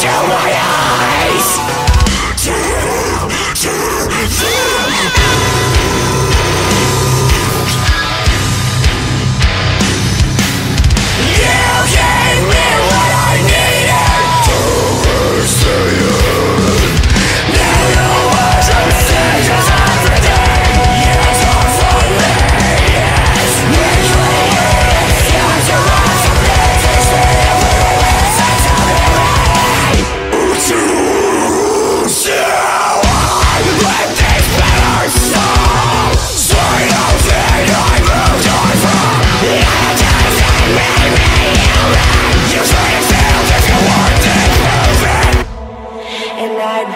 to my eyes.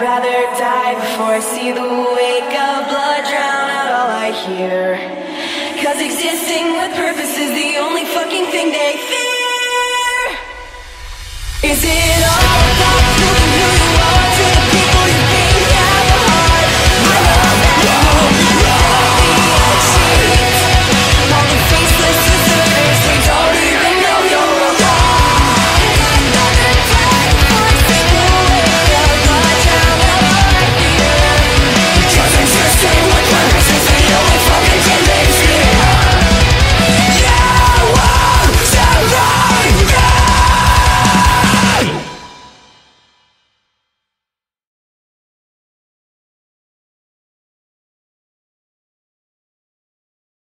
rather die before I see the wake of blood drown out all I hear. Cause existing with purpose is the only fucking thing they fear. Is it all?